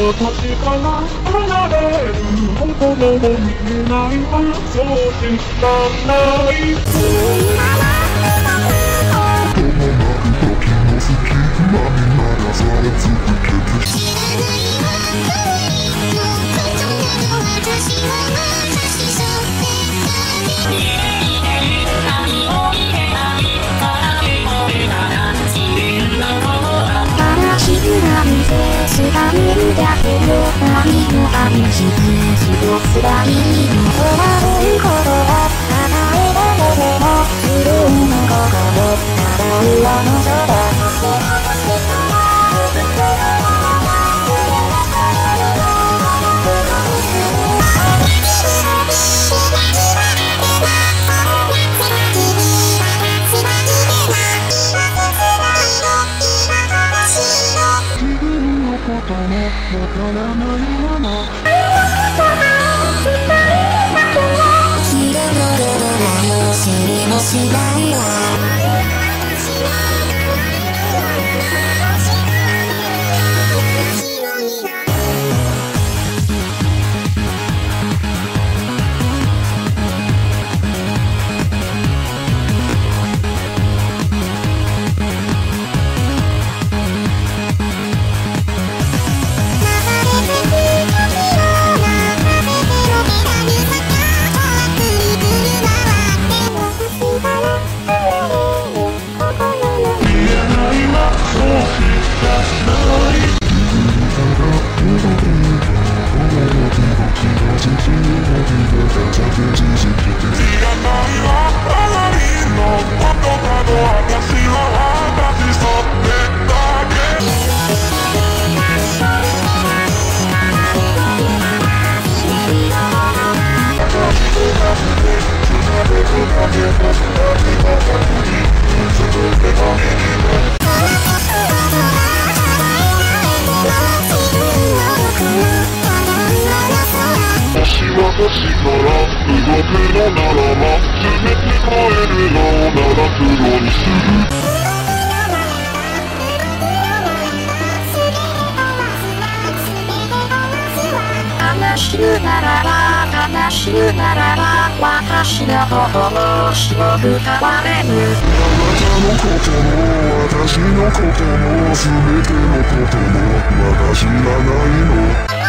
私から離れる心も見えないわそうしかないともなく時の隙間にならされつく愛の話ひとつらいいの終わることは叶えられても自分の心ただ裏の空自わからないまま知りもしないわ知らないわあまりの言私から動くのならば全て変えるのなら黒にする悲しむならば悲しむならば私の心を白く変われぬあなたのことも私のことも全てのこともまだ知らないの